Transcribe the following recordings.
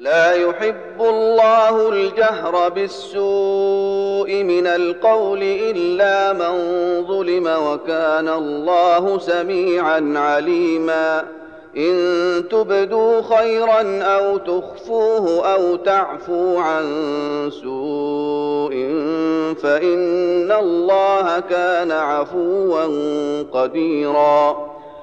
لا يحب الله الجهر بالسوء من القول إلا من ظلم وكان الله سميعا عليما. إن تبدوا خيرا أو تخفوه أو تعفو عن سوء فإن الله كان عفوا قديرا.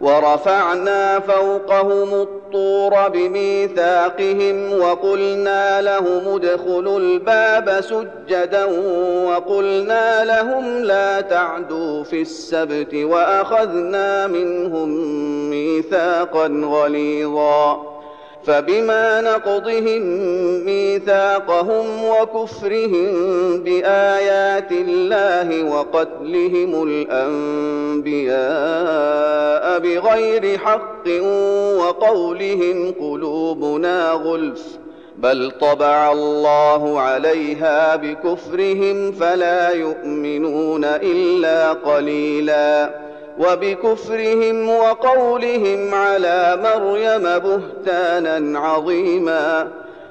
ورفعنا فوقهم الطور بميثاقهم وقلنا لهم ادخلوا الباب سجدا وقلنا لهم لا تعدوا في السبت وأخذنا منهم ميثاقا غليظا فبما نقضهم ميثاقهم وكفرهم بآيات الله وقتلهم بغير حق وقولهم قلوبنا غلف بل طبع الله عليها بكفرهم فلا يؤمنون إلا قليلا. وبكفرهم وقولهم على مريم بهتانا عظيما.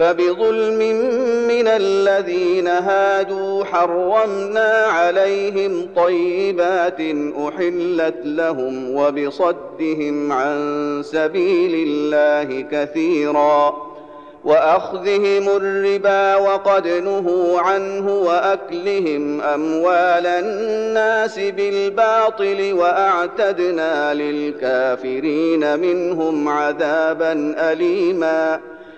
فبظلم من الذين هادوا حرمنا عليهم طيبات أحلت لهم وبصدهم عن سبيل الله كثيرا وأخذهم الربا وقد نهوا عنه وأكلهم أموال الناس بالباطل وأعتدنا للكافرين منهم عذابا أليما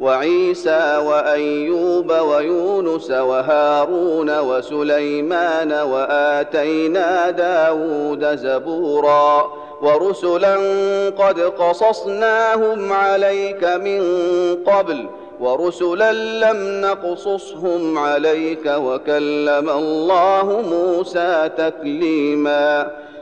وعيسى وأيوب ويونس وهارون وسليمان وآتينا داود زبورا ورسلا قد قصصناهم عليك من قبل ورسلا لم نقصصهم عليك وكلم الله موسى تكليما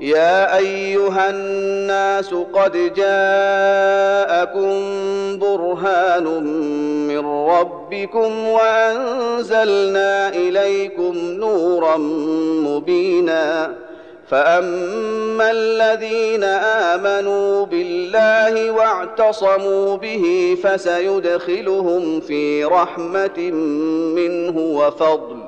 يا أيها الناس قد جاءكم برهان من ربكم وأنزلنا إليكم نورا مبينا. فأما الذين آمنوا بالله واعتصموا به فسيدخلهم في رحمة منه وفضل.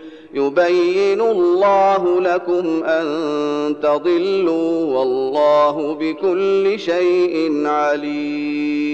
يبين الله لكم أن تضلوا والله بكل شيء عليم.